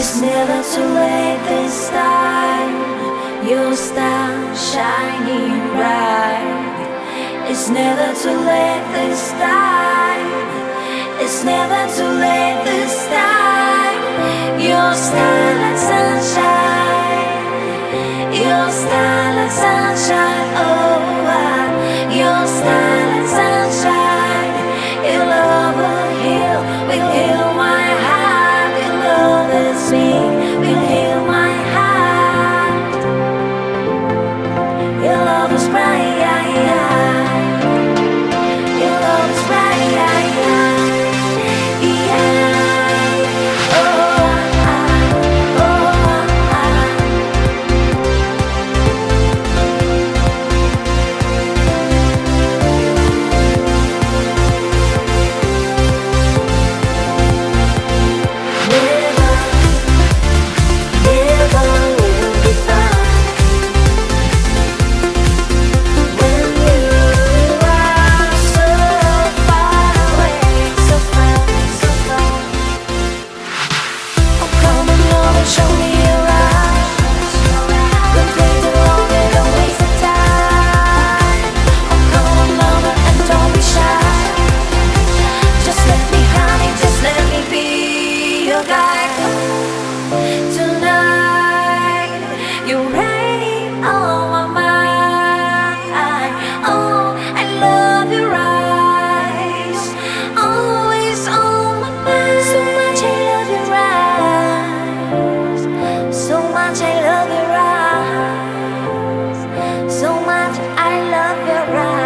It's never too late this time. You'll start shining bright. It's never too late this time. It's never too late this time. You'll start like sunshine. You'll start like sunshine. Oh. much I love your eyes, so much I love your eyes.